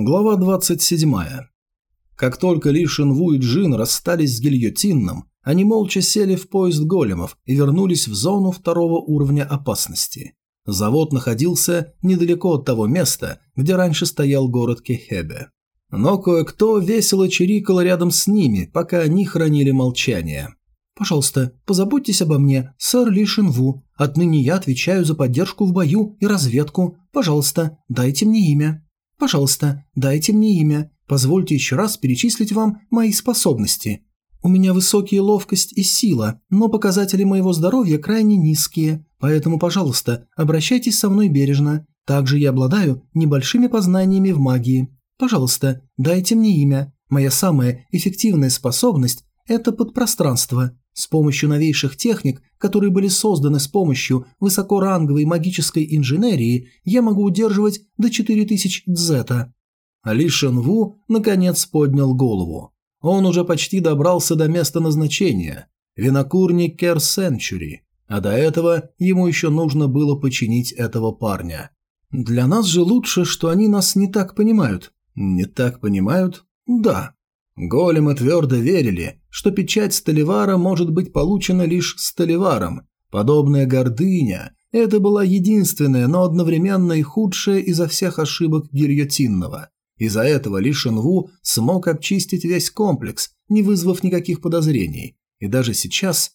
Глава 27. Как только Ли Шинву и Джин расстались с гильотинным, они молча сели в поезд големов и вернулись в зону второго уровня опасности. Завод находился недалеко от того места, где раньше стоял город Кехебе. Но кое-кто весело чирикал рядом с ними, пока они хранили молчание. «Пожалуйста, позаботьтесь обо мне, сэр Ли Шинву. Отныне я отвечаю за поддержку в бою и разведку. Пожалуйста, дайте мне имя». Пожалуйста, дайте мне имя. Позвольте еще раз перечислить вам мои способности. У меня высокие ловкость и сила, но показатели моего здоровья крайне низкие, поэтому, пожалуйста, обращайтесь со мной бережно. Также я обладаю небольшими познаниями в магии. Пожалуйста, дайте мне имя. Моя самая эффективная способность – это подпространство. С помощью новейших техник, которые были созданы с помощью высокоранговой магической инженерии, я могу удерживать до 4000 дзета. Ли Шенву наконец поднял голову. Он уже почти добрался до места назначения – винокурни Кер Сенчури, а до этого ему еще нужно было починить этого парня. Для нас же лучше, что они нас не так понимают. Не так понимают? Да. Големы твердо верили, что печать Столивара может быть получена лишь Столиваром. Подобная гордыня – это была единственная, но одновременно и худшая изо всех ошибок гильотинного. Из-за этого Ли Шинву смог обчистить весь комплекс, не вызвав никаких подозрений. И даже сейчас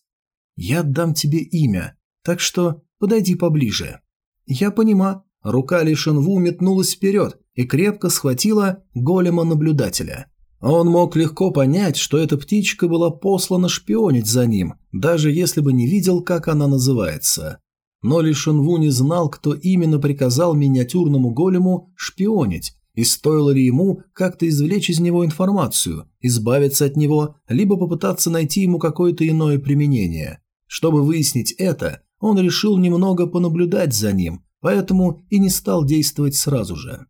«Я дам тебе имя, так что подойди поближе». «Я понима». Рука Ли Шинву метнулась вперед и крепко схватила голема-наблюдателя – он мог легко понять, что эта птичка была послана шпионить за ним, даже если бы не видел, как она называется. Но Ли Шенву не знал, кто именно приказал миниатюрному голему шпионить, и стоило ли ему как-то извлечь из него информацию, избавиться от него, либо попытаться найти ему какое-то иное применение. Чтобы выяснить это, он решил немного понаблюдать за ним, поэтому и не стал действовать сразу же.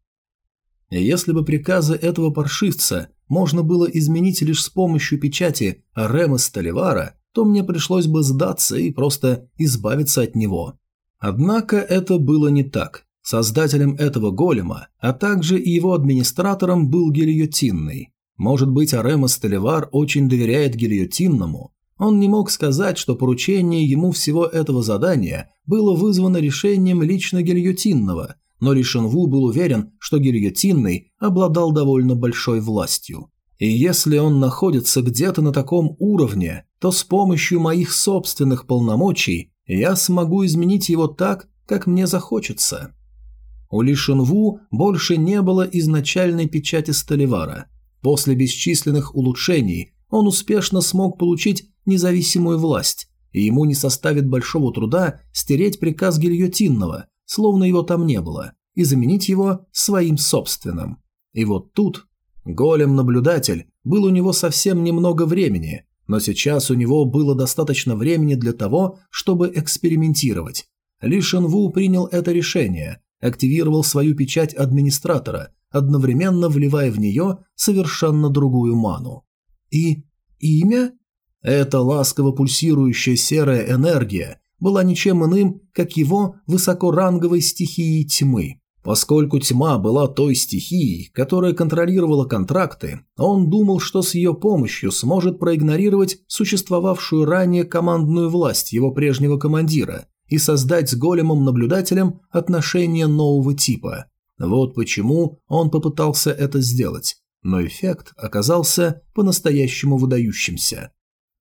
Если бы приказы этого паршивца можно было изменить лишь с помощью печати Рема Столивара, то мне пришлось бы сдаться и просто избавиться от него. Однако это было не так. Создателем этого голема, а также и его администратором был гильотинный. Может быть, Арема Столивар очень доверяет гильотинному. Он не мог сказать, что поручение ему всего этого задания было вызвано решением лично гильотинного, но Ли Шенву был уверен, что гильотинный обладал довольно большой властью. И если он находится где-то на таком уровне, то с помощью моих собственных полномочий я смогу изменить его так, как мне захочется. У Ли Шенву больше не было изначальной печати Столивара. После бесчисленных улучшений он успешно смог получить независимую власть, и ему не составит большого труда стереть приказ гильотинного, словно его там не было, и заменить его своим собственным. И вот тут голем-наблюдатель был у него совсем немного времени, но сейчас у него было достаточно времени для того, чтобы экспериментировать. Ли Шенву принял это решение, активировал свою печать администратора, одновременно вливая в нее совершенно другую ману. И имя? Это ласково пульсирующая серая энергия была ничем иным, как его высокоранговой стихией тьмы. Поскольку тьма была той стихией, которая контролировала контракты, он думал, что с ее помощью сможет проигнорировать существовавшую ранее командную власть его прежнего командира и создать с големом-наблюдателем отношения нового типа. Вот почему он попытался это сделать, но эффект оказался по-настоящему выдающимся.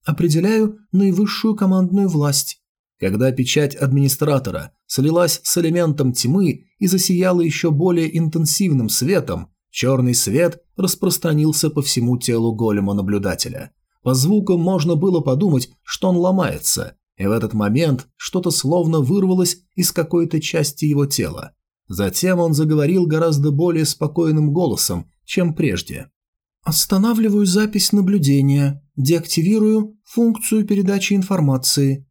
«Определяю наивысшую командную власть. Когда печать администратора слилась с элементом тьмы и засияла еще более интенсивным светом, черный свет распространился по всему телу голема-наблюдателя. По звукам можно было подумать, что он ломается, и в этот момент что-то словно вырвалось из какой-то части его тела. Затем он заговорил гораздо более спокойным голосом, чем прежде. «Останавливаю запись наблюдения, деактивирую функцию передачи информации,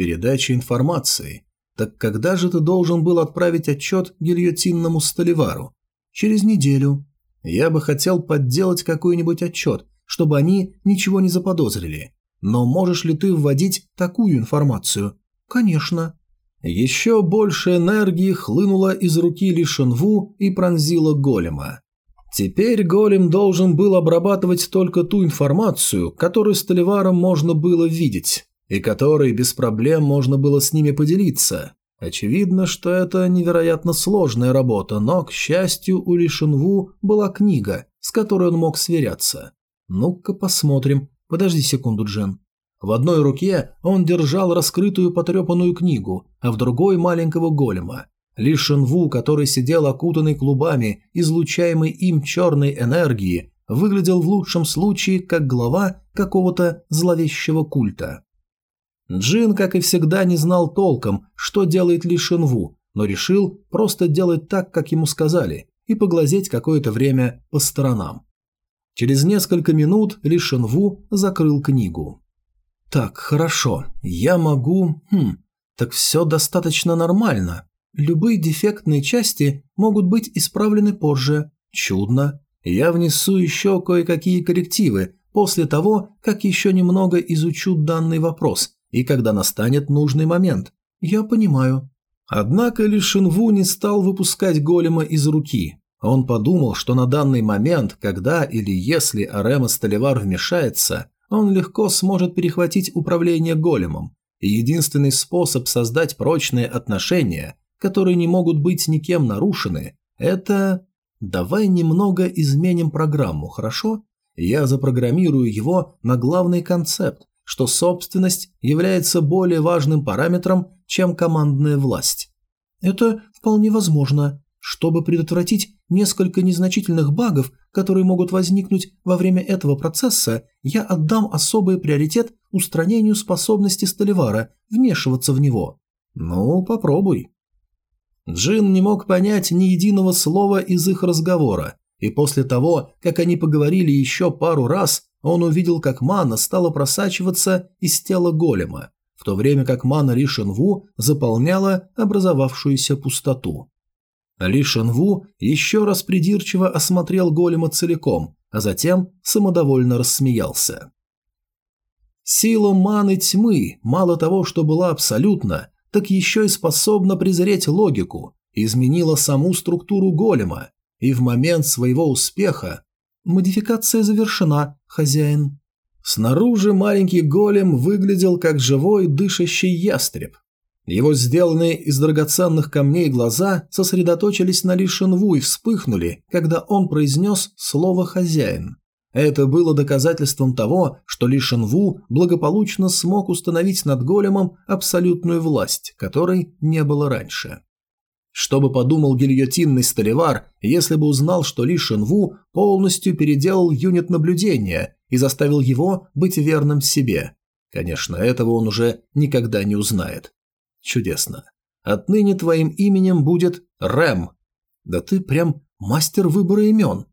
Передача информации. Так когда же ты должен был отправить отчет гильотинному Столивару? Через неделю. Я бы хотел подделать какой-нибудь отчет, чтобы они ничего не заподозрили. Но можешь ли ты вводить такую информацию? Конечно. Еще больше энергии хлынуло из руки Ли Шенву и пронзила голема. Теперь голем должен был обрабатывать только ту информацию, которую с Толиваром можно было видеть, и которой без проблем можно было с ними поделиться. Очевидно, что это невероятно сложная работа, но, к счастью, у Лишинву была книга, с которой он мог сверяться. Ну-ка посмотрим. Подожди секунду, Джен. В одной руке он держал раскрытую потрепанную книгу, а в другой – маленького голема. Ли Шенву, который сидел окутанный клубами, излучаемой им черной энергии, выглядел в лучшем случае как глава какого-то зловещего культа. Джин, как и всегда, не знал толком, что делает Ли Шенву, но решил просто делать так, как ему сказали, и поглазеть какое-то время по сторонам. Через несколько минут Ли Шенву закрыл книгу. «Так, хорошо, я могу... Хм, так все достаточно нормально. Любые дефектные части могут быть исправлены позже. Чудно. Я внесу еще кое-какие коррективы после того, как еще немного изучу данный вопрос и когда настанет нужный момент. Я понимаю. Однако Ли Шинву не стал выпускать голема из руки. Он подумал, что на данный момент, когда или если Арема Столевар вмешается, он легко сможет перехватить управление големом. И единственный способ создать прочные отношения которые не могут быть никем нарушены, это... Давай немного изменим программу, хорошо? Я запрограммирую его на главный концепт, что собственность является более важным параметром, чем командная власть. Это вполне возможно. Чтобы предотвратить несколько незначительных багов, которые могут возникнуть во время этого процесса, я отдам особый приоритет устранению способности Столивара вмешиваться в него. Ну, попробуй. Джин не мог понять ни единого слова из их разговора, и после того, как они поговорили еще пару раз, он увидел, как мана стала просачиваться из тела голема, в то время как мана Ли Шенву заполняла образовавшуюся пустоту. Ли Шенву еще раз придирчиво осмотрел голема целиком, а затем самодовольно рассмеялся. Сила маны тьмы, мало того, что была абсолютна, так еще и способна презреть логику, изменила саму структуру голема, и в момент своего успеха «Модификация завершена, хозяин». Снаружи маленький голем выглядел как живой дышащий ястреб. Его сделанные из драгоценных камней глаза сосредоточились на Лишенву и вспыхнули, когда он произнес слово «хозяин». Это было доказательством того, что Ли Шенву благополучно смог установить над големом абсолютную власть, которой не было раньше. Что бы подумал гильотинный столевар, если бы узнал, что Ли Шенву полностью переделал юнит наблюдения и заставил его быть верным себе? Конечно, этого он уже никогда не узнает. Чудесно. Отныне твоим именем будет Рэм. Да ты прям мастер выбора имен.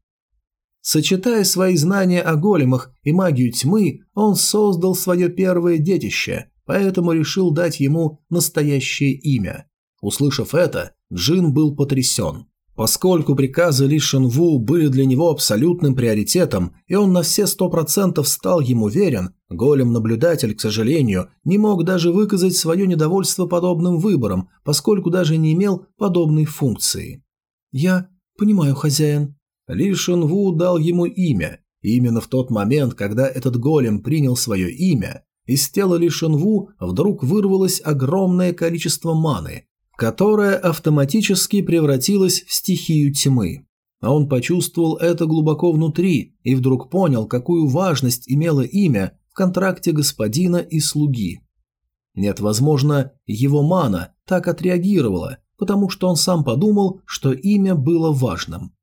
Сочетая свои знания о големах и магию тьмы, он создал свое первое детище, поэтому решил дать ему настоящее имя. Услышав это, Джин был потрясен. Поскольку приказы Ли Шенву были для него абсолютным приоритетом, и он на все сто процентов стал ему верен, голем-наблюдатель, к сожалению, не мог даже выказать свое недовольство подобным выбором, поскольку даже не имел подобной функции. «Я понимаю, хозяин», ли Шенву дал ему имя, и именно в тот момент, когда этот голем принял свое имя, из тела Ли Шенву вдруг вырвалось огромное количество маны, которое автоматически превратилось в стихию тьмы. А он почувствовал это глубоко внутри и вдруг понял, какую важность имело имя в контракте господина и слуги. Нет, возможно, его мана так отреагировала, потому что он сам подумал, что имя было важным.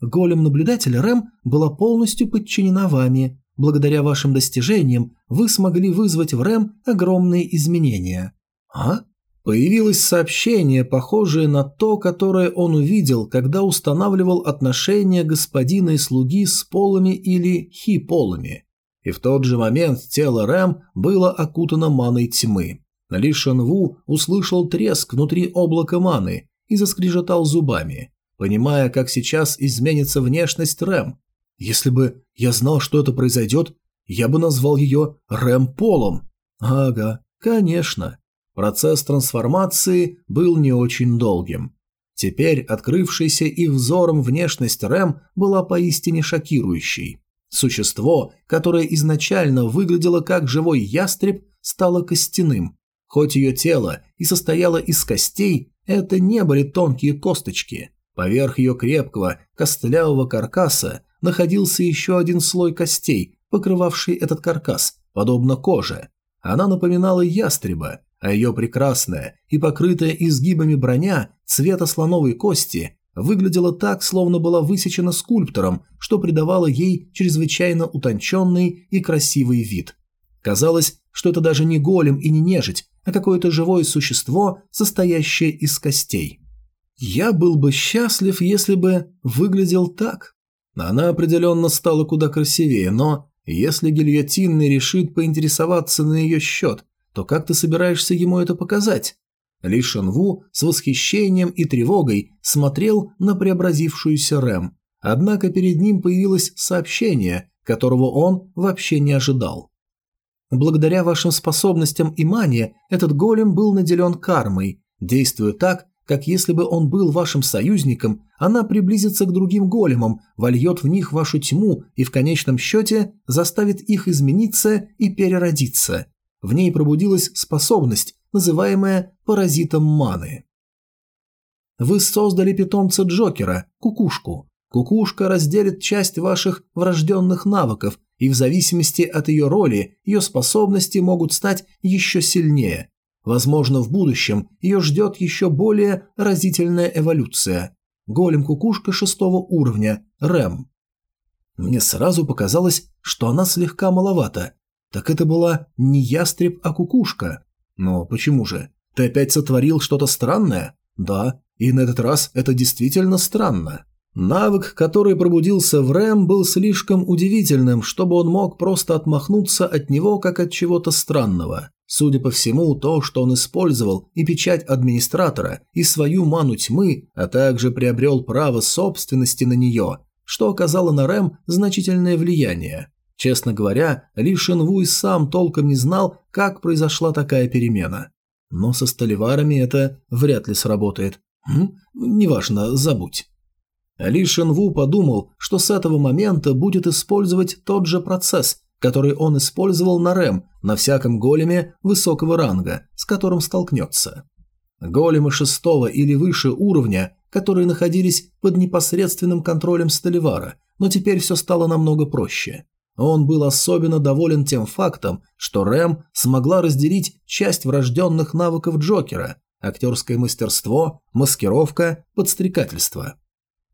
Голем-наблюдатель Рэм была полностью подчинена вами. Благодаря вашим достижениям вы смогли вызвать в Рэм огромные изменения. А? Появилось сообщение, похожее на то, которое он увидел, когда устанавливал отношения господина и слуги с полами или хи-полами. И в тот же момент тело Рэм было окутано маной тьмы. Ли Шанву услышал треск внутри облака маны и заскрежетал зубами понимая, как сейчас изменится внешность Рэм. Если бы я знал, что это произойдет, я бы назвал ее Рэм Полом. Ага, конечно. Процесс трансформации был не очень долгим. Теперь открывшаяся их взором внешность Рэм была поистине шокирующей. Существо, которое изначально выглядело как живой ястреб, стало костяным. Хоть ее тело и состояло из костей, это не были тонкие косточки. Поверх ее крепкого, костлявого каркаса находился еще один слой костей, покрывавший этот каркас, подобно коже. Она напоминала ястреба, а ее прекрасная и покрытая изгибами броня цвета слоновой кости выглядела так, словно была высечена скульптором, что придавало ей чрезвычайно утонченный и красивый вид. Казалось, что это даже не голем и не нежить, а какое-то живое существо, состоящее из костей. Я был бы счастлив, если бы выглядел так. Она определенно стала куда красивее, но если гильотинный решит поинтересоваться на ее счет, то как ты собираешься ему это показать? Ли Шенву с восхищением и тревогой смотрел на преобразившуюся Рэм, однако перед ним появилось сообщение, которого он вообще не ожидал. Благодаря вашим способностям и мане этот голем был наделен кармой. Действуя так, как если бы он был вашим союзником, она приблизится к другим големам, вольет в них вашу тьму и в конечном счете заставит их измениться и переродиться. В ней пробудилась способность, называемая паразитом маны. Вы создали питомца Джокера, кукушку. Кукушка разделит часть ваших врожденных навыков, и в зависимости от ее роли, ее способности могут стать еще сильнее. Возможно, в будущем ее ждет еще более разительная эволюция. Голем-кукушка шестого уровня, Рэм. Мне сразу показалось, что она слегка маловата. Так это была не ястреб, а кукушка. Но почему же? Ты опять сотворил что-то странное? Да, и на этот раз это действительно странно. Навык, который пробудился в Рэм, был слишком удивительным, чтобы он мог просто отмахнуться от него, как от чего-то странного. Судя по всему, то, что он использовал и печать администратора, и свою ману тьмы, а также приобрел право собственности на нее, что оказало на Рэм значительное влияние. Честно говоря, Ли Шенвуй сам толком не знал, как произошла такая перемена. Но со столеварами это вряд ли сработает. Хм? Неважно, забудь. Ли Шенву подумал, что с этого момента будет использовать тот же процесс, который он использовал на Рэм на всяком големе высокого ранга, с которым столкнется. Големы шестого или выше уровня, которые находились под непосредственным контролем Столивара, но теперь все стало намного проще. Он был особенно доволен тем фактом, что Рэм смогла разделить часть врожденных навыков Джокера – актерское мастерство, маскировка, подстрекательство.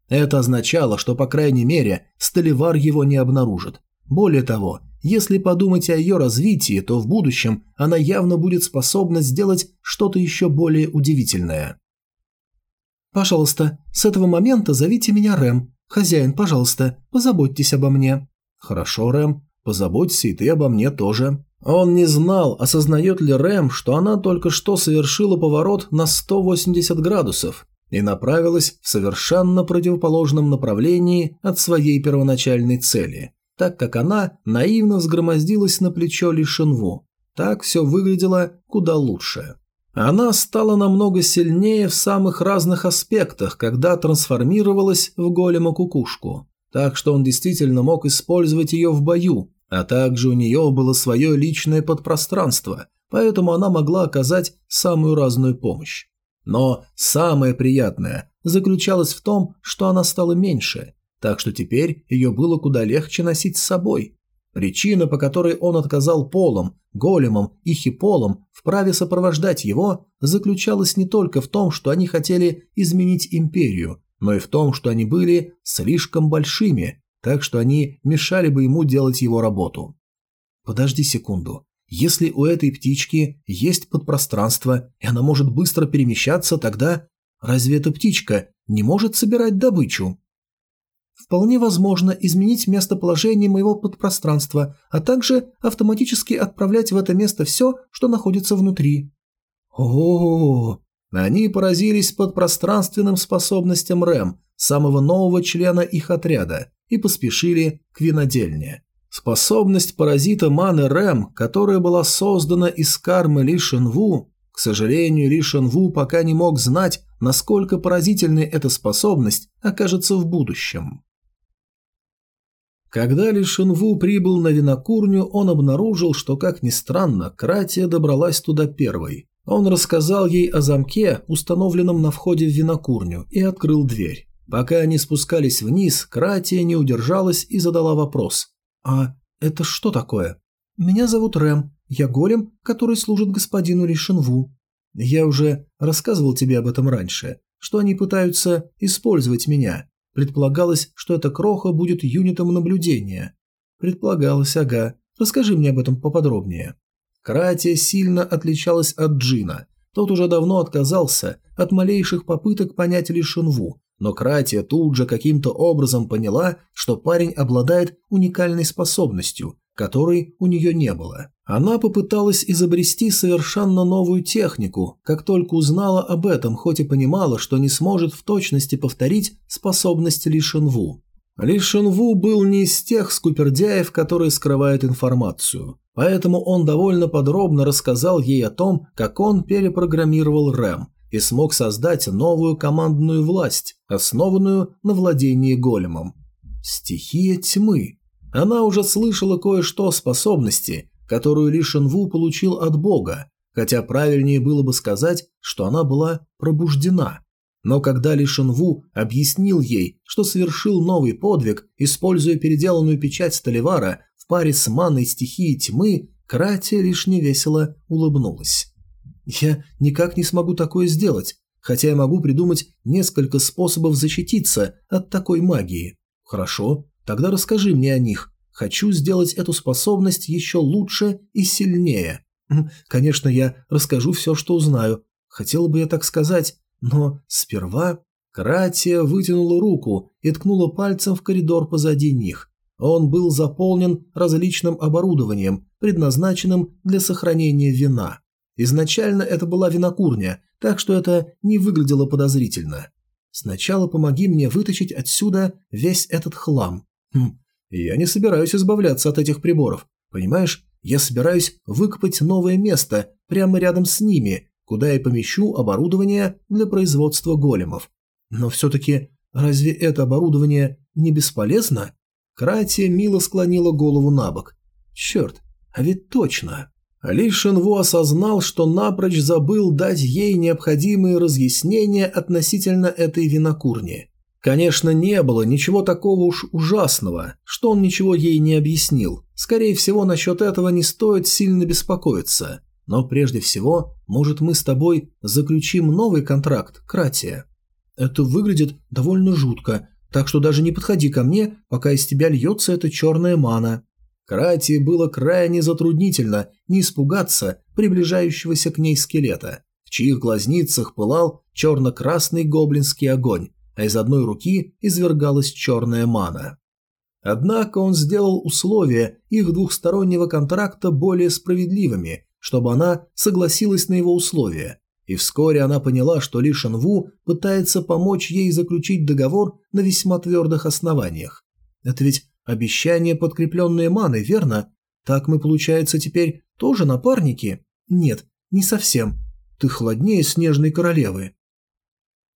Это означало, что, по крайней мере, Столивар его не обнаружит. Более того, если подумать о ее развитии, то в будущем она явно будет способна сделать что-то еще более удивительное. «Пожалуйста, с этого момента зовите меня Рэм. Хозяин, пожалуйста, позаботьтесь обо мне». «Хорошо, Рэм, позаботься и ты обо мне тоже». Он не знал, осознает ли Рэм, что она только что совершила поворот на 180 градусов и направилась в совершенно противоположном направлении от своей первоначальной цели, так как она наивно взгромоздилась на плечо Лишенву. Так все выглядело куда лучше. Она стала намного сильнее в самых разных аспектах, когда трансформировалась в голема-кукушку так что он действительно мог использовать ее в бою, а также у нее было свое личное подпространство, поэтому она могла оказать самую разную помощь. Но самое приятное заключалось в том, что она стала меньше, так что теперь ее было куда легче носить с собой. Причина, по которой он отказал полом, големам и хиполам в праве сопровождать его, заключалась не только в том, что они хотели изменить империю, но и в том, что они были слишком большими, так что они мешали бы ему делать его работу. Подожди секунду. Если у этой птички есть подпространство, и она может быстро перемещаться, тогда разве эта птичка не может собирать добычу? Вполне возможно изменить местоположение моего подпространства, а также автоматически отправлять в это место все, что находится внутри. О, -о, -о, они поразились под пространственным способностям Рэм, самого нового члена их отряда, и поспешили к винодельне. Способность паразита маны Рэм, которая была создана из кармы Ли Шенву, к сожалению, Ли Шенву пока не мог знать, насколько поразительной эта способность окажется в будущем. Когда Ли Шинву прибыл на винокурню, он обнаружил, что, как ни странно, Кратия добралась туда первой. Он рассказал ей о замке, установленном на входе в винокурню, и открыл дверь. Пока они спускались вниз, Кратия не удержалась и задала вопрос. «А это что такое?» «Меня зовут Рэм. Я голем, который служит господину Ли Шинву. Я уже рассказывал тебе об этом раньше, что они пытаются использовать меня. Предполагалось, что эта кроха будет юнитом наблюдения. Предполагалось, ага. Расскажи мне об этом поподробнее. Кратия сильно отличалась от Джина. Тот уже давно отказался от малейших попыток понять Лишинву, но Кратия тут же каким-то образом поняла, что парень обладает уникальной способностью, которой у нее не было. Она попыталась изобрести совершенно новую технику, как только узнала об этом, хоть и понимала, что не сможет в точности повторить способности Ли Шенву. Ли Шенву был не из тех скупердяев, которые скрывают информацию, поэтому он довольно подробно рассказал ей о том, как он перепрограммировал РЭМ и смог создать новую командную власть, основанную на владении големом. Стихия тьмы. Она уже слышала кое-что о способности, которую Ли Шенву получил от Бога, хотя правильнее было бы сказать, что она была пробуждена. Но когда Ли Шенву объяснил ей, что совершил новый подвиг, используя переделанную печать Столивара в паре с манной стихии тьмы, Кратия лишь невесело улыбнулась. «Я никак не смогу такое сделать, хотя я могу придумать несколько способов защититься от такой магии. Хорошо, Тогда расскажи мне о них. Хочу сделать эту способность еще лучше и сильнее. Конечно, я расскажу все, что узнаю. Хотела бы я так сказать, но сперва... Кратия вытянула руку и ткнула пальцем в коридор позади них. Он был заполнен различным оборудованием, предназначенным для сохранения вина. Изначально это была винокурня, так что это не выглядело подозрительно. Сначала помоги мне вытащить отсюда весь этот хлам. Хм, я не собираюсь избавляться от этих приборов. Понимаешь, я собираюсь выкопать новое место прямо рядом с ними, куда я помещу оборудование для производства големов. Но все-таки разве это оборудование не бесполезно? Кратия мило склонила голову на бок. Черт, а ведь точно. Ли Шинву осознал, что напрочь забыл дать ей необходимые разъяснения относительно этой винокурни. Конечно, не было ничего такого уж ужасного, что он ничего ей не объяснил. Скорее всего, насчет этого не стоит сильно беспокоиться. Но прежде всего, может мы с тобой заключим новый контракт, Кратия? Это выглядит довольно жутко, так что даже не подходи ко мне, пока из тебя льется эта черная мана. Кратии было крайне затруднительно не испугаться приближающегося к ней скелета, в чьих глазницах пылал черно-красный гоблинский огонь, а из одной руки извергалась черная мана. Однако он сделал условия их двухстороннего контракта более справедливыми, чтобы она согласилась на его условия, и вскоре она поняла, что Ли Шанву пытается помочь ей заключить договор на весьма твердых основаниях. Это ведь обещание, подкрепленное маной, верно? Так мы, получается, теперь тоже напарники? Нет, не совсем. Ты холоднее снежной королевы.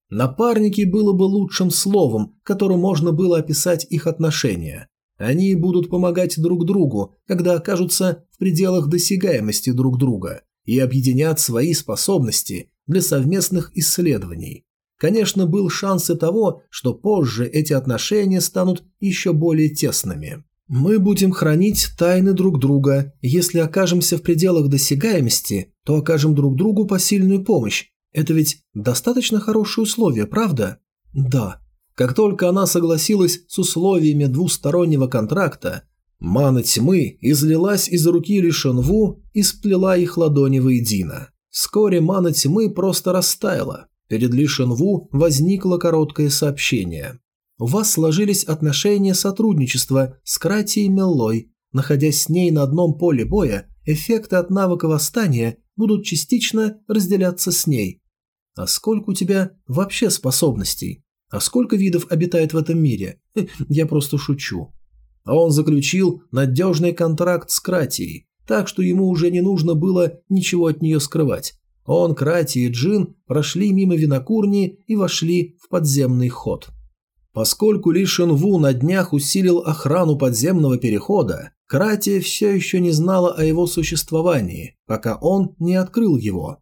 Напарники было бы лучшим словом, которым можно было описать их отношения. Они будут помогать друг другу, когда окажутся в пределах досягаемости друг друга, и объединят свои способности для совместных исследований. Конечно, был шанс и того, что позже эти отношения станут еще более тесными. Мы будем хранить тайны друг друга. Если окажемся в пределах досягаемости, то окажем друг другу посильную помощь, это ведь достаточно хорошие условия, правда? Да. Как только она согласилась с условиями двустороннего контракта, мана тьмы излилась из руки Лишенву и сплела их ладони воедино. Вскоре мана тьмы просто растаяла. Перед Лишенву возникло короткое сообщение. У вас сложились отношения сотрудничества с Кратией Меллой. Находясь с ней на одном поле боя, эффекты от навыка восстания будут частично разделяться с ней. А сколько у тебя вообще способностей? А сколько видов обитает в этом мире? Я просто шучу. А он заключил надежный контракт с Кратией, так что ему уже не нужно было ничего от нее скрывать. Он, Крати и Джин прошли мимо винокурни и вошли в подземный ход. Поскольку Ли Шенву на днях усилил охрану подземного перехода, Крати все еще не знала о его существовании, пока он не открыл его.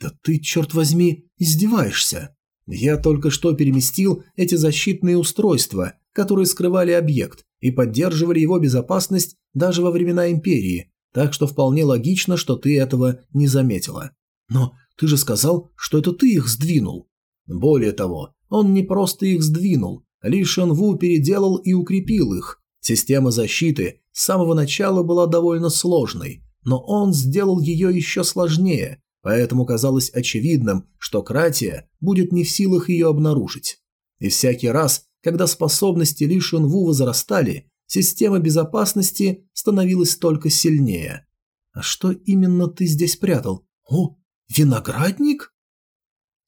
«Да ты, черт возьми, издеваешься!» Я только что переместил эти защитные устройства, которые скрывали объект и поддерживали его безопасность даже во времена Империи, так что вполне логично, что ты этого не заметила. Но ты же сказал, что это ты их сдвинул. Более того, он не просто их сдвинул, Ли Шенву переделал и укрепил их. Система защиты с самого начала была довольно сложной, но он сделал ее еще сложнее, поэтому казалось очевидным, что Кратия будет не в силах ее обнаружить. И всякий раз, когда способности Ли Шенву возрастали, система безопасности становилась только сильнее. «А что именно ты здесь прятал? О, виноградник?»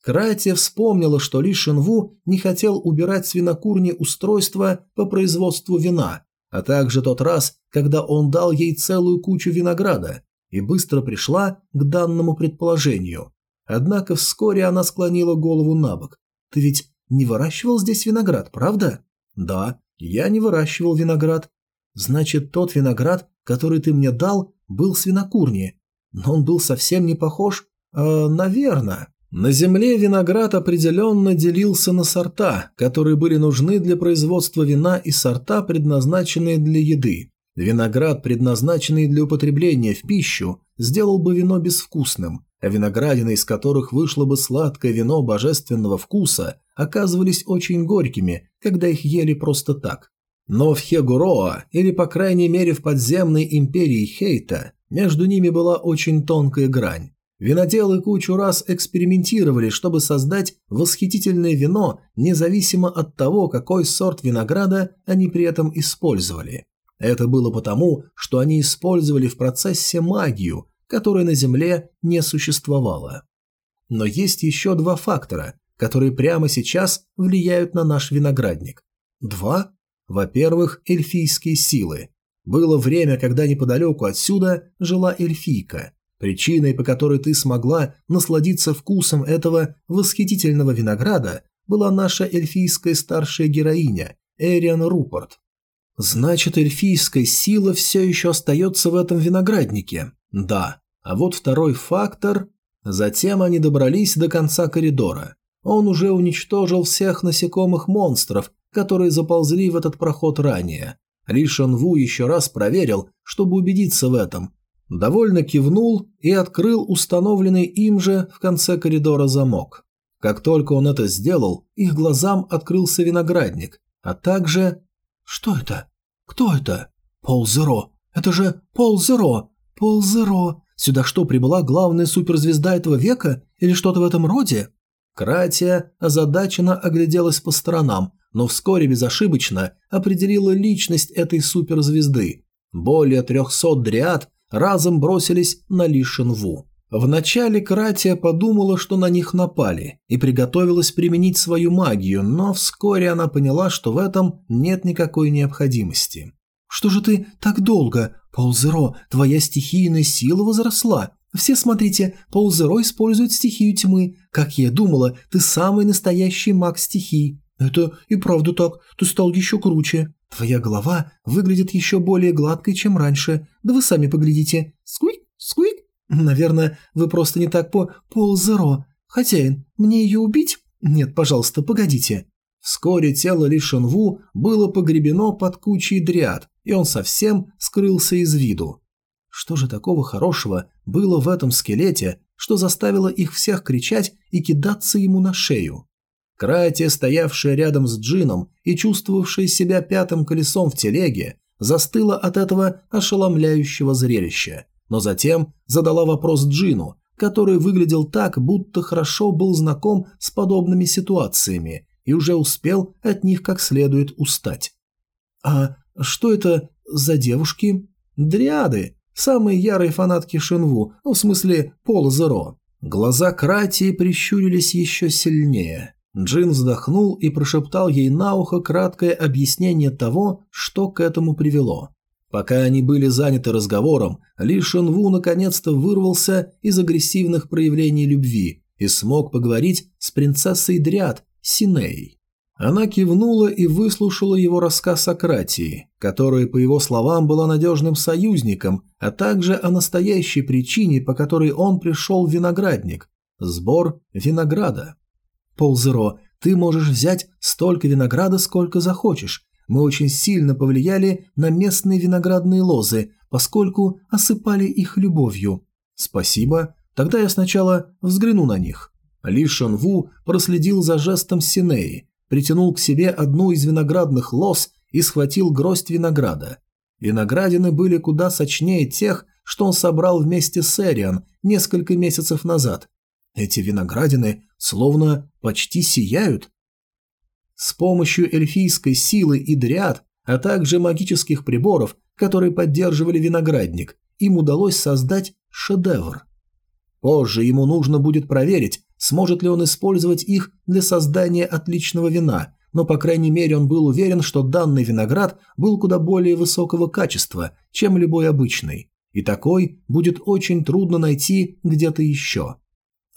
Кратия вспомнила, что Ли Шинву не хотел убирать с винокурни устройство по производству вина, а также тот раз, когда он дал ей целую кучу винограда, и быстро пришла к данному предположению. Однако вскоре она склонила голову на бок. «Ты ведь не выращивал здесь виноград, правда?» «Да, я не выращивал виноград». «Значит, тот виноград, который ты мне дал, был с. Но он был совсем не похож...» «Э, наверное». На земле виноград определенно делился на сорта, которые были нужны для производства вина и сорта, предназначенные для еды. Виноград, предназначенный для употребления в пищу, сделал бы вино безвкусным, а виноградины, из которых вышло бы сладкое вино божественного вкуса, оказывались очень горькими, когда их ели просто так. Но в Хегуроа, или по крайней мере в подземной империи Хейта, между ними была очень тонкая грань. Виноделы кучу раз экспериментировали, чтобы создать восхитительное вино, независимо от того, какой сорт винограда они при этом использовали. Это было потому, что они использовали в процессе магию, которая на Земле не существовала. Но есть еще два фактора, которые прямо сейчас влияют на наш виноградник. Два? Во-первых, эльфийские силы. Было время, когда неподалеку отсюда жила эльфийка – Причиной, по которой ты смогла насладиться вкусом этого восхитительного винограда, была наша эльфийская старшая героиня, Эриан Рупорт. Значит, эльфийская сила все еще остается в этом винограднике. Да. А вот второй фактор... Затем они добрались до конца коридора. Он уже уничтожил всех насекомых-монстров, которые заползли в этот проход ранее. Ли Шан Ву еще раз проверил, чтобы убедиться в этом, довольно кивнул и открыл установленный им же в конце коридора замок. Как только он это сделал, их глазам открылся виноградник, а также... Что это? Кто это? Пол Зеро. Это же Пол Зеро. Пол Зеро. Сюда что, прибыла главная суперзвезда этого века? Или что-то в этом роде? Кратия озадаченно огляделась по сторонам, но вскоре безошибочно определила личность этой суперзвезды. Более трехсот дриад разом бросились на Ли Шинву. Вначале Кратия подумала, что на них напали, и приготовилась применить свою магию, но вскоре она поняла, что в этом нет никакой необходимости. «Что же ты так долго? Ползеро, твоя стихийная сила возросла. Все смотрите, Ползеро использует стихию тьмы. Как я думала, ты самый настоящий маг стихий. Это и правда так, ты стал еще круче. Твоя голова выглядит еще более гладкой, чем раньше. Да вы сами поглядите. Сквик, сквик. Наверное, вы просто не так по ползеро. Хозяин, мне ее убить? Нет, пожалуйста, погодите. Вскоре тело Ли Шенву было погребено под кучей дряд, и он совсем скрылся из виду. Что же такого хорошего было в этом скелете, что заставило их всех кричать и кидаться ему на шею? Кратия, стоявшая рядом с Джином и чувствовавшая себя пятым колесом в телеге, застыла от этого ошеломляющего зрелища, но затем задала вопрос Джину, который выглядел так, будто хорошо был знаком с подобными ситуациями и уже успел от них как следует устать. «А что это за девушки?» «Дриады, самые ярые фанатки Шинву, ну, в смысле Пола Зеро». Глаза Кратии прищурились еще сильнее. Джин вздохнул и прошептал ей на ухо краткое объяснение того, что к этому привело. Пока они были заняты разговором, Ли Шенву наконец-то вырвался из агрессивных проявлений любви и смог поговорить с принцессой Дряд, Синей. Она кивнула и выслушала его рассказ о Кратии, которая, по его словам, была надежным союзником, а также о настоящей причине, по которой он пришел в виноградник – сбор винограда. Ползеро, ты можешь взять столько винограда, сколько захочешь. Мы очень сильно повлияли на местные виноградные лозы, поскольку осыпали их любовью. Спасибо. Тогда я сначала взгляну на них. Ли Шанву проследил за жестом Синеи, притянул к себе одну из виноградных лоз и схватил гроздь винограда. Виноградины были куда сочнее тех, что он собрал вместе с Эриан несколько месяцев назад. Эти виноградины словно почти сияют. С помощью эльфийской силы и дриад, а также магических приборов, которые поддерживали виноградник, им удалось создать шедевр. Позже ему нужно будет проверить, сможет ли он использовать их для создания отличного вина, но по крайней мере он был уверен, что данный виноград был куда более высокого качества, чем любой обычный, и такой будет очень трудно найти где-то еще.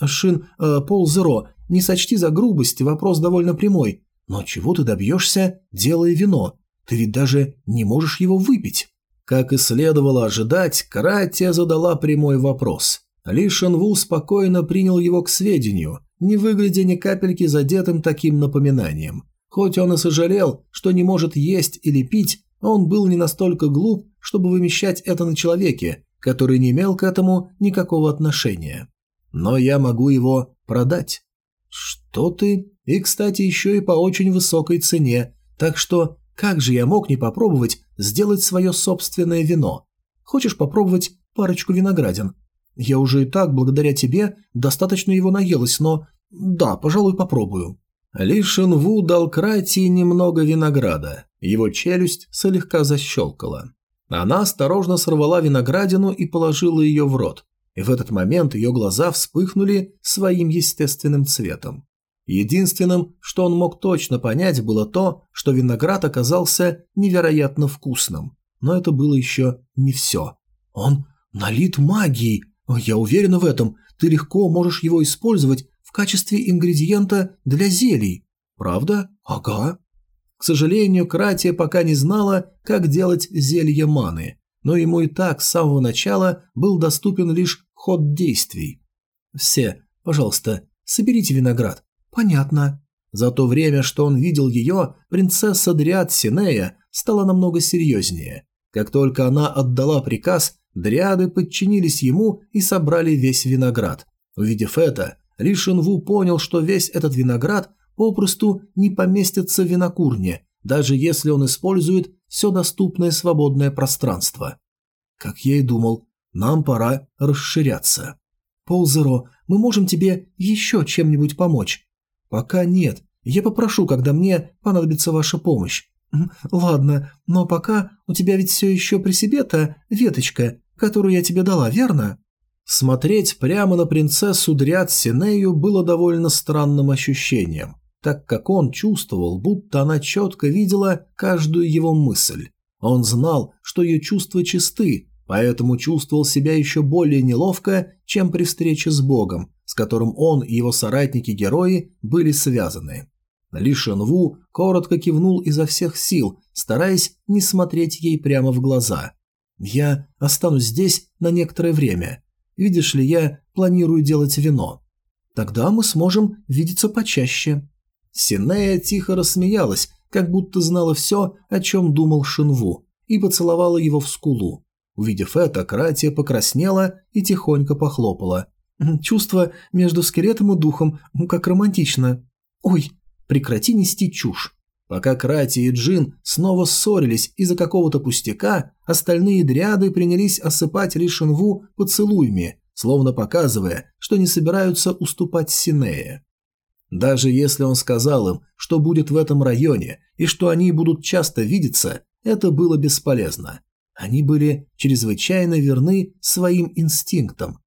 Шин, э, Пол Зеро, не сочти за грубость, вопрос довольно прямой. Но чего ты добьешься, делая вино? Ты ведь даже не можешь его выпить. Как и следовало ожидать, Каратия задала прямой вопрос. Ли Шенву спокойно принял его к сведению, не выглядя ни капельки задетым таким напоминанием. Хоть он и сожалел, что не может есть или пить, он был не настолько глуп, чтобы вымещать это на человеке, который не имел к этому никакого отношения. Но я могу его продать. Что ты? И, кстати, еще и по очень высокой цене. Так что, как же я мог не попробовать сделать свое собственное вино? Хочешь попробовать парочку виноградин? Я уже и так, благодаря тебе, достаточно его наелась, но... Да, пожалуй, попробую». Ли Шинву дал Крати немного винограда. Его челюсть слегка защелкала. Она осторожно сорвала виноградину и положила ее в рот. И в этот момент ее глаза вспыхнули своим естественным цветом. Единственным, что он мог точно понять, было то, что виноград оказался невероятно вкусным. Но это было еще не все. Он налит магией, «Я уверена в этом. Ты легко можешь его использовать в качестве ингредиента для зелий. Правда? Ага». К сожалению, Кратия пока не знала, как делать зелье маны, но ему и так с самого начала был доступен лишь ход действий. «Все, пожалуйста, соберите виноград». «Понятно». За то время, что он видел ее, принцесса Дриад Синея стала намного серьезнее. Как только она отдала приказ, Дриады подчинились ему и собрали весь виноград. Увидев это, Ли Шинву понял, что весь этот виноград попросту не поместится в винокурне, даже если он использует все доступное свободное пространство. Как я и думал, нам пора расширяться. Ползеро, мы можем тебе еще чем-нибудь помочь? Пока нет. Я попрошу, когда мне понадобится ваша помощь. «Ладно, но пока у тебя ведь все еще при себе та веточка, которую я тебе дала, верно?» Смотреть прямо на принцессу Дриад Синею было довольно странным ощущением, так как он чувствовал, будто она четко видела каждую его мысль. Он знал, что ее чувства чисты, поэтому чувствовал себя еще более неловко, чем при встрече с Богом, которым он и его соратники-герои были связаны. Ли Шенву коротко кивнул изо всех сил, стараясь не смотреть ей прямо в глаза. «Я останусь здесь на некоторое время. Видишь ли, я планирую делать вино. Тогда мы сможем видеться почаще». Синея тихо рассмеялась, как будто знала все, о чем думал Шинву, и поцеловала его в скулу. Увидев это, Кратия покраснела и тихонько похлопала. «Чувство между скелетом и духом, как романтично. Ой, Прекрати нести чушь. Пока Крати и Джин снова ссорились из-за какого-то пустяка, остальные дряды принялись осыпать Ли поцелуями, словно показывая, что не собираются уступать Синее. Даже если он сказал им, что будет в этом районе и что они будут часто видеться, это было бесполезно. Они были чрезвычайно верны своим инстинктам.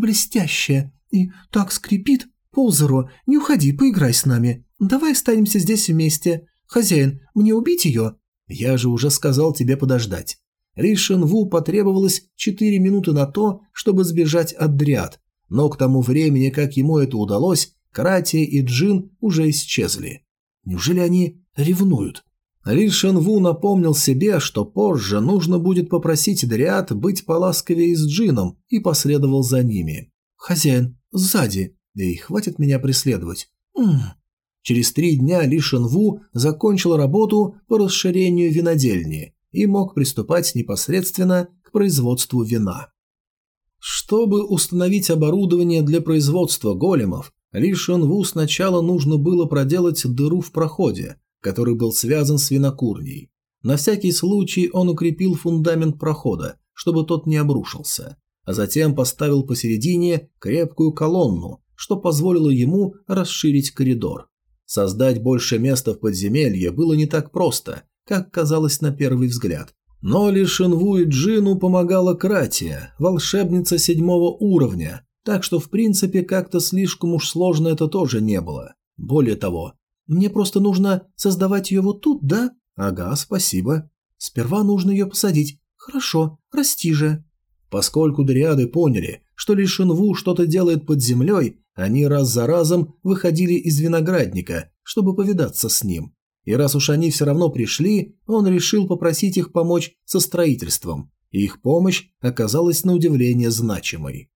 «Блестяще! И так скрипит! Ползеро, не уходи, поиграй с нами!» «Давай останемся здесь вместе. Хозяин, мне убить ее?» «Я же уже сказал тебе подождать. Ли Шенву потребовалось 4 минуты на то, чтобы сбежать от дряд, но к тому времени, как ему это удалось, Кратия и Джин уже исчезли. Неужели они ревнуют? Ли Шенву напомнил себе, что позже нужно будет попросить Дриад быть поласковее с Джином и последовал за ними. «Хозяин, сзади!» Да и хватит меня преследовать. М Через три дня Ли Шенву закончил работу по расширению винодельни и мог приступать непосредственно к производству вина. Чтобы установить оборудование для производства големов, Ли Шенву сначала нужно было проделать дыру в проходе, который был связан с винокурней. На всякий случай он укрепил фундамент прохода, чтобы тот не обрушился, а затем поставил посередине крепкую колонну, что позволило ему расширить коридор. Создать больше места в подземелье было не так просто, как казалось на первый взгляд. Но лишь и Джину помогала Кратия, волшебница седьмого уровня, так что в принципе как-то слишком уж сложно это тоже не было. Более того, мне просто нужно создавать ее вот тут, да? Ага, спасибо. Сперва нужно ее посадить. Хорошо, расти же. Поскольку дриады поняли, что лишь Инву что-то делает под землей, они раз за разом выходили из виноградника, чтобы повидаться с ним. И раз уж они все равно пришли, он решил попросить их помочь со строительством, и их помощь оказалась на удивление значимой.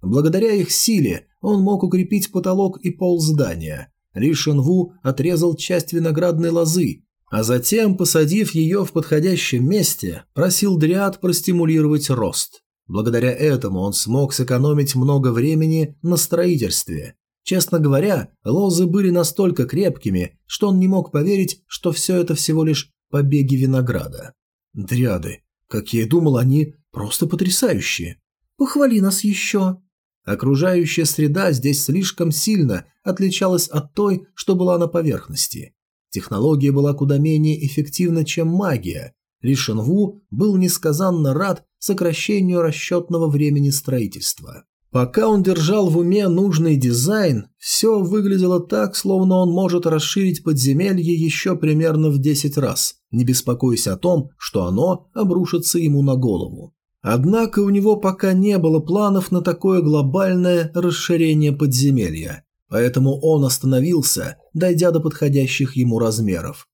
Благодаря их силе он мог укрепить потолок и пол здания, ли Шенву отрезал часть виноградной лозы, а затем, посадив ее в подходящем месте, просил Дриад простимулировать рост. Благодаря этому он смог сэкономить много времени на строительстве. Честно говоря, лозы были настолько крепкими, что он не мог поверить, что все это всего лишь побеги винограда. Дриады, как я и думал, они просто потрясающие. «Похвали нас еще», Окружающая среда здесь слишком сильно отличалась от той, что была на поверхности. Технология была куда менее эффективна, чем магия. Ли Шенву был несказанно рад сокращению расчетного времени строительства. Пока он держал в уме нужный дизайн, все выглядело так, словно он может расширить подземелье еще примерно в 10 раз, не беспокоясь о том, что оно обрушится ему на голову. Однако у него пока не было планов на такое глобальное расширение подземелья, поэтому он остановился, дойдя до подходящих ему размеров.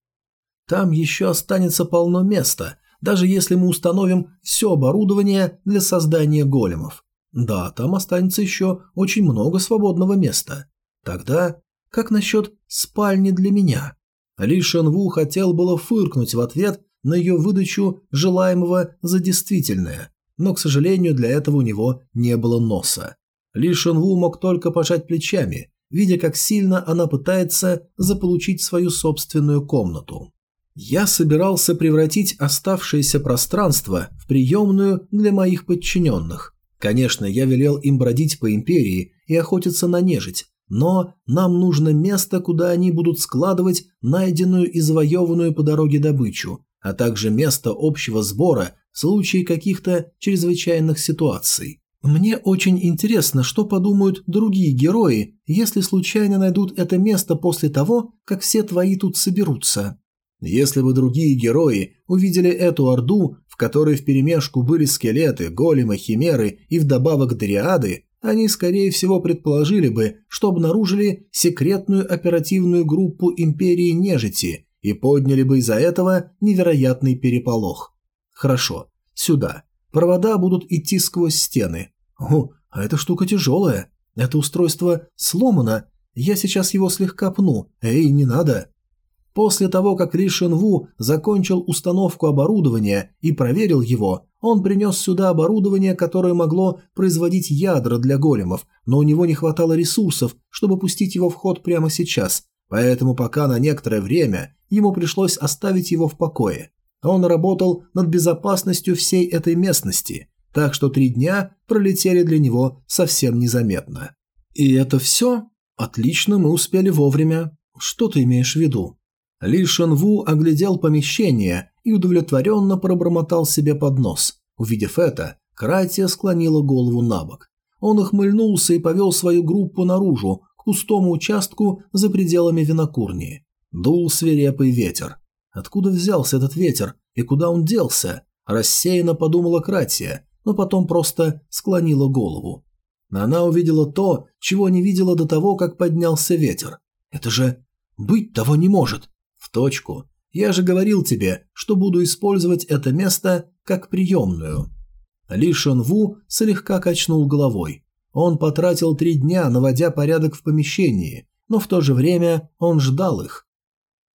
Там еще останется полно места, даже если мы установим все оборудование для создания големов. Да, там останется еще очень много свободного места. Тогда как насчет спальни для меня? Ли Шенву хотел было фыркнуть в ответ на ее выдачу желаемого за действительное, но, к сожалению, для этого у него не было носа. Ли Шенву мог только пожать плечами, видя, как сильно она пытается заполучить свою собственную комнату. Я собирался превратить оставшееся пространство в приемную для моих подчиненных. Конечно, я велел им бродить по империи и охотиться на нежить, но нам нужно место, куда они будут складывать найденную и завоеванную по дороге добычу, а также место общего сбора в случае каких-то чрезвычайных ситуаций. Мне очень интересно, что подумают другие герои, если случайно найдут это место после того, как все твои тут соберутся. Если бы другие герои увидели эту орду, в которой вперемешку были скелеты, големы, химеры и вдобавок дриады, они, скорее всего, предположили бы, что обнаружили секретную оперативную группу Империи Нежити и подняли бы из-за этого невероятный переполох. Хорошо, сюда. Провода будут идти сквозь стены. О, а эта штука тяжелая. Это устройство сломано. Я сейчас его слегка пну. Эй, не надо. После того, как Ли Шен Ву закончил установку оборудования и проверил его, он принес сюда оборудование, которое могло производить ядра для големов, но у него не хватало ресурсов, чтобы пустить его в ход прямо сейчас, поэтому пока на некоторое время ему пришлось оставить его в покое. Он работал над безопасностью всей этой местности, так что три дня пролетели для него совсем незаметно. «И это все? Отлично, мы успели вовремя. Что ты имеешь в виду?» Ли Шенву оглядел помещение и удовлетворенно пробормотал себе под нос. Увидев это, Кратия склонила голову на бок. Он ухмыльнулся и повел свою группу наружу, к пустому участку за пределами винокурни. Дул свирепый ветер. Откуда взялся этот ветер и куда он делся? Рассеянно подумала Кратия, но потом просто склонила голову. Она увидела то, чего не видела до того, как поднялся ветер. Это же... быть того не может. В точку. Я же говорил тебе, что буду использовать это место как приемную. Ли Шенву слегка качнул головой. Он потратил три дня, наводя порядок в помещении, но в то же время он ждал их.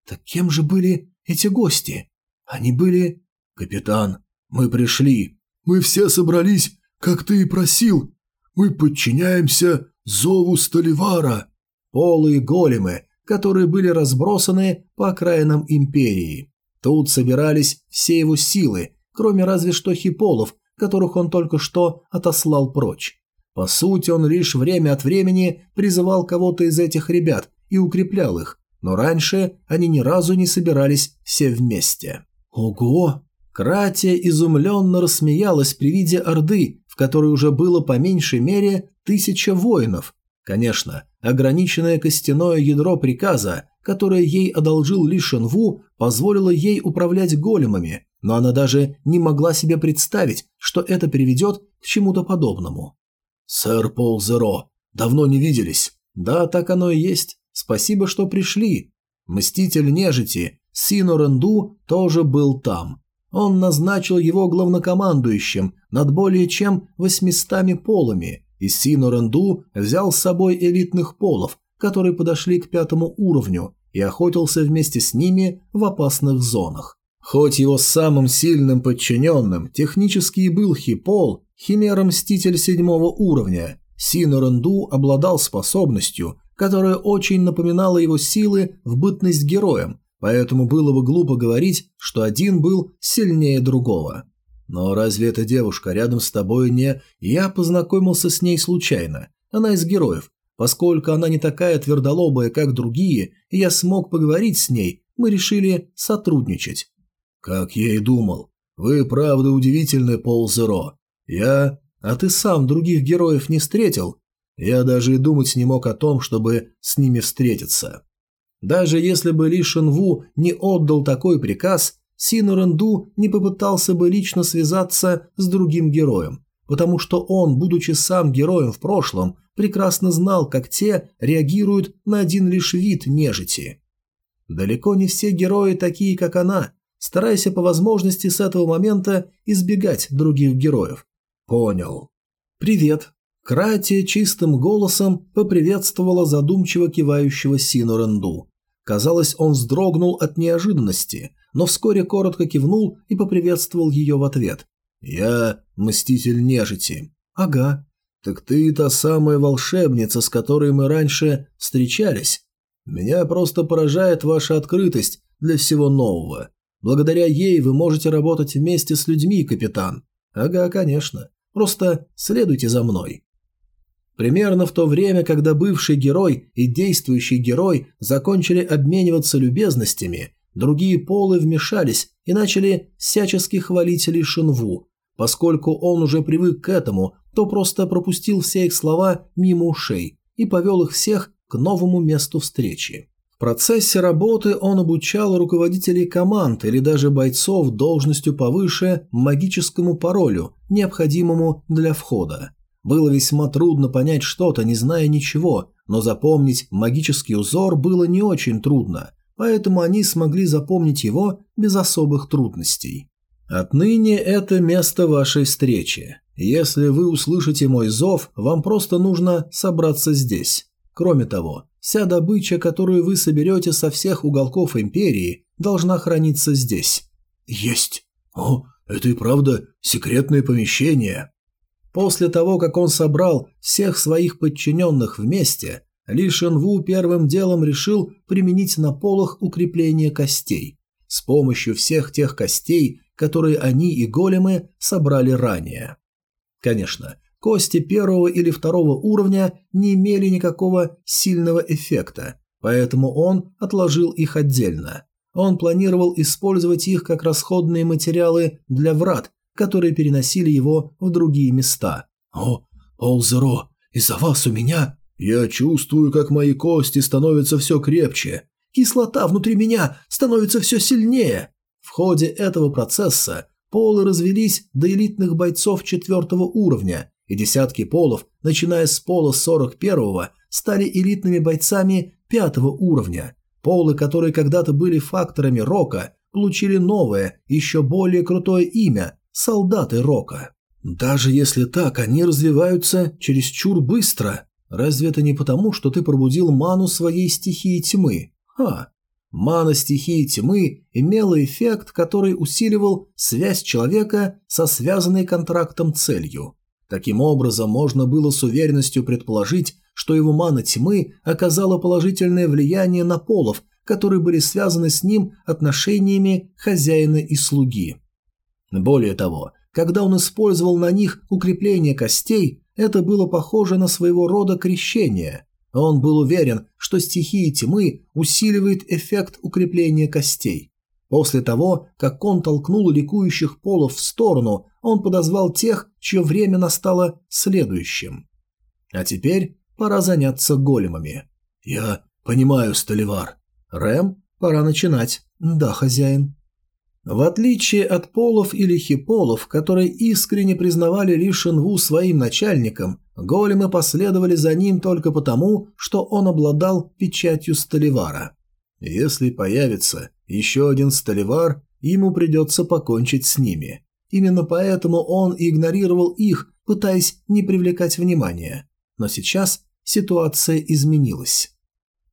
Так кем же были эти гости? Они были... Капитан, мы пришли. Мы все собрались, как ты и просил. Мы подчиняемся зову Столивара. Полые големы, которые были разбросаны по окраинам империи. Тут собирались все его силы, кроме разве что хиполов, которых он только что отослал прочь. По сути, он лишь время от времени призывал кого-то из этих ребят и укреплял их, но раньше они ни разу не собирались все вместе. Ого! Кратия изумленно рассмеялась при виде Орды, в которой уже было по меньшей мере тысяча воинов. Конечно, ограниченное костяное ядро приказа, которое ей одолжил Ли Шенву, позволило ей управлять големами, но она даже не могла себе представить, что это приведет к чему-то подобному. «Сэр Пол Зеро, давно не виделись». «Да, так оно и есть. Спасибо, что пришли». Мститель нежити Сино Ренду тоже был там. Он назначил его главнокомандующим над более чем восьмистами полами, и Сино Ренду взял с собой элитных полов, которые подошли к пятому уровню, и охотился вместе с ними в опасных зонах. Хоть его самым сильным подчиненным технически и был Хипол, Химера-мститель седьмого уровня, Синоренду обладал способностью, которая очень напоминала его силы в бытность героем, поэтому было бы глупо говорить, что один был сильнее другого. Но разве эта девушка рядом с тобой не... Я познакомился с ней случайно. Она из героев. Поскольку она не такая твердолобая, как другие, и я смог поговорить с ней, мы решили сотрудничать. Как я и думал. Вы правда удивительный Пол Зеро. «Я... А ты сам других героев не встретил?» Я даже и думать не мог о том, чтобы с ними встретиться. Даже если бы Ли Шенву не отдал такой приказ, Сину Ренду не попытался бы лично связаться с другим героем, потому что он, будучи сам героем в прошлом, прекрасно знал, как те реагируют на один лишь вид нежити. Далеко не все герои такие, как она, старайся по возможности с этого момента избегать других героев, «Понял». «Привет». Крати чистым голосом поприветствовала задумчиво кивающего Сину Ренду. Казалось, он вздрогнул от неожиданности, но вскоре коротко кивнул и поприветствовал ее в ответ. «Я мститель нежити». «Ага». «Так ты та самая волшебница, с которой мы раньше встречались. Меня просто поражает ваша открытость для всего нового. Благодаря ей вы можете работать вместе с людьми, капитан». «Ага, конечно. Просто следуйте за мной. Примерно в то время, когда бывший герой и действующий герой закончили обмениваться любезностями, другие полы вмешались и начали всячески хвалить Ли Шинву. Поскольку он уже привык к этому, то просто пропустил все их слова мимо ушей и повел их всех к новому месту встречи. В процессе работы он обучал руководителей команд или даже бойцов должностью повыше магическому паролю, необходимому для входа. Было весьма трудно понять что-то, не зная ничего, но запомнить магический узор было не очень трудно, поэтому они смогли запомнить его без особых трудностей. Отныне это место вашей встречи. Если вы услышите мой зов, вам просто нужно собраться здесь. Кроме того, вся добыча, которую вы соберете со всех уголков Империи, должна храниться здесь. Есть. О, это и правда секретное помещение. После того, как он собрал всех своих подчиненных вместе, Ли Шенву первым делом решил применить на полах укрепление костей. С помощью всех тех костей, которые они и големы собрали ранее. Конечно, кости первого или второго уровня не имели никакого сильного эффекта, поэтому он отложил их отдельно. Он планировал использовать их как расходные материалы для врат, которые переносили его в другие места. «О, Олзеро, из-за вас у меня...» «Я чувствую, как мои кости становятся все крепче. Кислота внутри меня становится все сильнее». В ходе этого процесса полы развелись до элитных бойцов четвертого уровня, и десятки полов, начиная с пола 41-го, стали элитными бойцами пятого уровня. Полы, которые когда-то были факторами Рока, получили новое, еще более крутое имя – солдаты Рока. Даже если так, они развиваются чересчур быстро. Разве это не потому, что ты пробудил ману своей стихии тьмы? Ха! Мана стихии тьмы имела эффект, который усиливал связь человека со связанной контрактом целью. Таким образом, можно было с уверенностью предположить, что его мана тьмы оказала положительное влияние на полов, которые были связаны с ним отношениями хозяина и слуги. Более того, когда он использовал на них укрепление костей, это было похоже на своего рода крещение. Он был уверен, что стихия тьмы усиливает эффект укрепления костей. После того, как он толкнул ликующих полов в сторону, он подозвал тех, чье время настало следующим. А теперь пора заняться големами. «Я понимаю, Столивар». «Рэм, пора начинать». «Да, хозяин». В отличие от полов или хиполов, которые искренне признавали Ли Шинву своим начальником, големы последовали за ним только потому, что он обладал печатью Столивара. Если появится еще один Столивар, ему придется покончить с ними. Именно поэтому он игнорировал их, пытаясь не привлекать внимания. Но сейчас ситуация изменилась.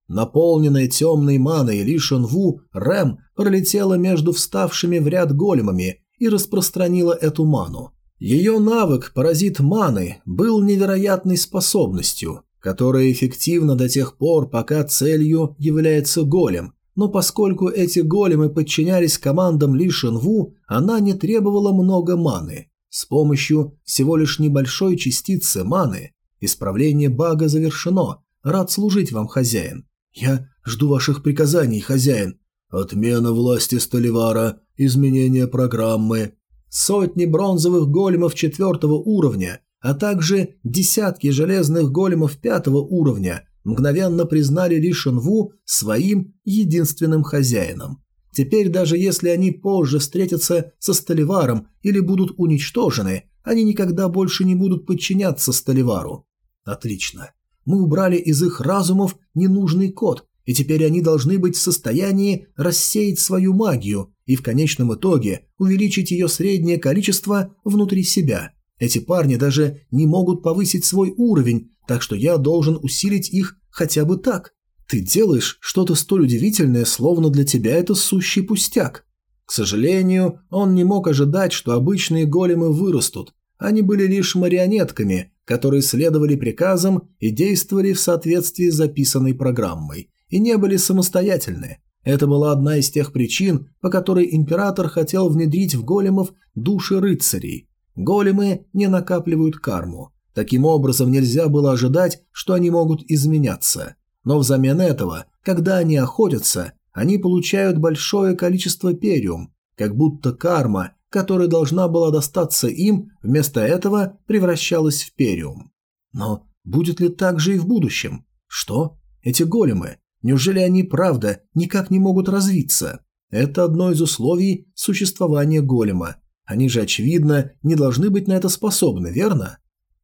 Наполненная темной маной Ли Шенву, Рэм пролетела между вставшими в ряд големами и распространила эту ману. Ее навык «Паразит маны» был невероятной способностью, которая эффективна до тех пор, пока целью является голем, но поскольку эти големы подчинялись командам Ли Шенву, она не требовала много маны. С помощью всего лишь небольшой частицы маны исправление бага завершено. Рад служить вам, хозяин. «Я жду ваших приказаний, хозяин». «Отмена власти Столивара, изменение программы». Сотни бронзовых големов четвертого уровня, а также десятки железных големов пятого уровня мгновенно признали Ли Шенву своим единственным хозяином. Теперь даже если они позже встретятся со Столиваром или будут уничтожены, они никогда больше не будут подчиняться Столивару. Отлично. Мы убрали из их разумов ненужный код, и теперь они должны быть в состоянии рассеять свою магию и в конечном итоге увеличить ее среднее количество внутри себя. Эти парни даже не могут повысить свой уровень, так что я должен усилить их хотя бы так. Ты делаешь что-то столь удивительное, словно для тебя это сущий пустяк. К сожалению, он не мог ожидать, что обычные големы вырастут. Они были лишь марионетками, которые следовали приказам и действовали в соответствии с записанной программой, и не были самостоятельны. Это была одна из тех причин, по которой император хотел внедрить в големов души рыцарей. Големы не накапливают карму. Таким образом, нельзя было ожидать, что они могут изменяться. Но взамен этого, когда они охотятся, они получают большое количество периум, как будто карма которая должна была достаться им, вместо этого превращалась в периум. Но будет ли так же и в будущем? Что? Эти големы? Неужели они, правда, никак не могут развиться? Это одно из условий существования голема. Они же, очевидно, не должны быть на это способны, верно?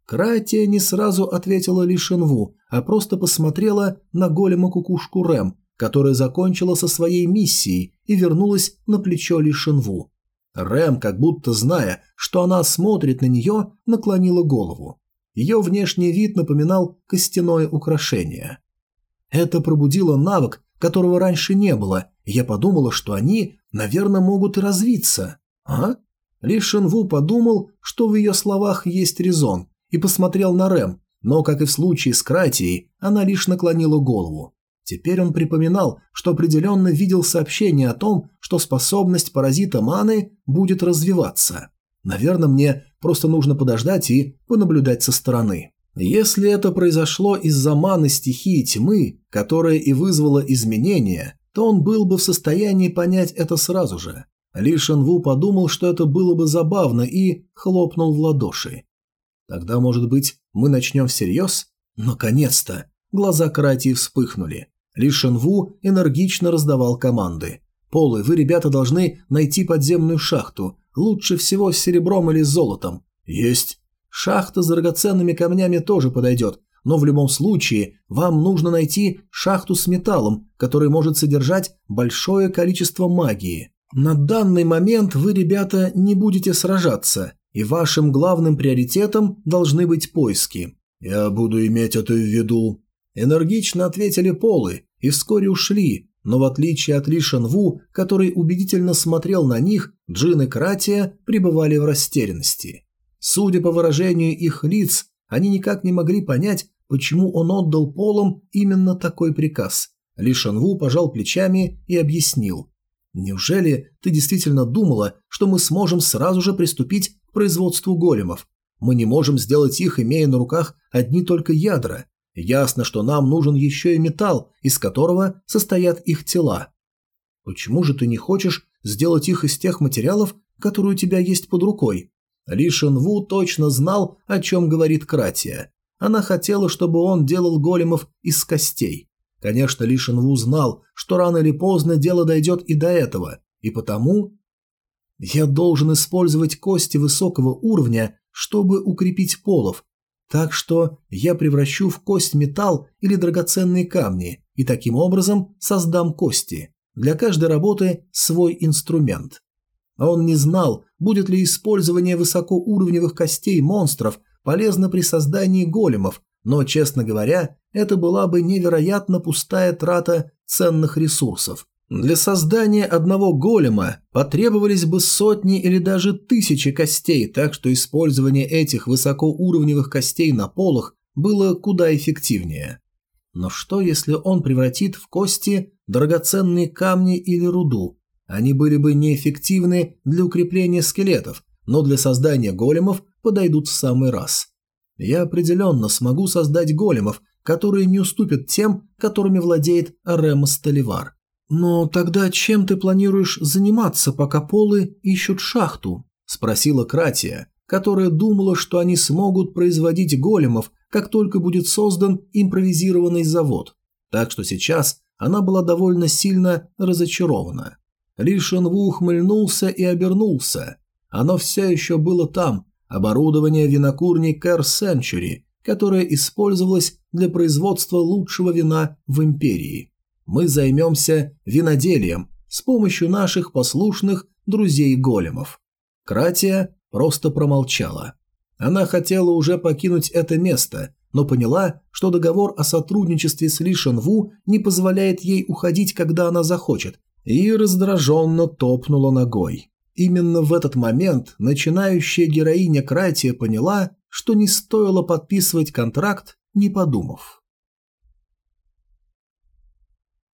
Кратия не сразу ответила Ли Шенву, а просто посмотрела на голема-кукушку Рэм, которая закончила со своей миссией и вернулась на плечо Ли Шенву. Рэм, как будто зная, что она смотрит на нее, наклонила голову. Ее внешний вид напоминал костяное украшение. Это пробудило навык, которого раньше не было, я подумала, что они, наверное, могут и развиться. А? Ли Шинву подумал, что в ее словах есть резон, и посмотрел на Рэм, но, как и в случае с Кратией, она лишь наклонила голову. Теперь он припоминал, что определенно видел сообщение о том, что способность паразита маны будет развиваться. Наверное, мне просто нужно подождать и понаблюдать со стороны. Если это произошло из-за маны стихии тьмы, которая и вызвала изменения, то он был бы в состоянии понять это сразу же. Ли Шенву подумал, что это было бы забавно и хлопнул в ладоши. Тогда, может быть, мы начнем всерьез? Наконец-то! Глаза Карати вспыхнули. Ли Шенву энергично раздавал команды. «Полы, вы, ребята, должны найти подземную шахту. Лучше всего с серебром или золотом. Есть. Шахта с драгоценными камнями тоже подойдет, но в любом случае вам нужно найти шахту с металлом, который может содержать большое количество магии. На данный момент вы, ребята, не будете сражаться, и вашим главным приоритетом должны быть поиски. Я буду иметь это в виду. Энергично ответили полы и вскоре ушли, но в отличие от Ли Шанву, который убедительно смотрел на них, Джин и Кратия пребывали в растерянности. Судя по выражению их лиц, они никак не могли понять, почему он отдал полам именно такой приказ. Ли Шанву пожал плечами и объяснил. «Неужели ты действительно думала, что мы сможем сразу же приступить к производству големов? Мы не можем сделать их, имея на руках одни только ядра. Ясно, что нам нужен еще и металл, из которого состоят их тела. Почему же ты не хочешь сделать их из тех материалов, которые у тебя есть под рукой? Ли Шенву точно знал, о чем говорит Кратия. Она хотела, чтобы он делал големов из костей. Конечно, Ли Шенву знал, что рано или поздно дело дойдет и до этого, и потому... Я должен использовать кости высокого уровня, чтобы укрепить полов, так что я превращу в кость металл или драгоценные камни и таким образом создам кости. Для каждой работы свой инструмент. Он не знал, будет ли использование высокоуровневых костей монстров полезно при создании големов, но, честно говоря, это была бы невероятно пустая трата ценных ресурсов. Для создания одного голема потребовались бы сотни или даже тысячи костей, так что использование этих высокоуровневых костей на полах было куда эффективнее. Но что если он превратит в кости драгоценные камни или руду? Они были бы неэффективны для укрепления скелетов, но для создания големов подойдут в самый раз. Я определенно смогу создать големов, которые не уступят тем, которыми владеет Рема Столивар. «Но тогда чем ты планируешь заниматься, пока полы ищут шахту?» – спросила Кратия, которая думала, что они смогут производить големов, как только будет создан импровизированный завод. Так что сейчас она была довольно сильно разочарована. Ли Шенву ухмыльнулся и обернулся. Оно все еще было там, оборудование винокурни Кэр Сенчури, которое использовалось для производства лучшего вина в империи мы займемся виноделием с помощью наших послушных друзей-големов. Кратия просто промолчала. Она хотела уже покинуть это место, но поняла, что договор о сотрудничестве с Ли Шенву не позволяет ей уходить, когда она захочет, и раздраженно топнула ногой. Именно в этот момент начинающая героиня Кратия поняла, что не стоило подписывать контракт, не подумав.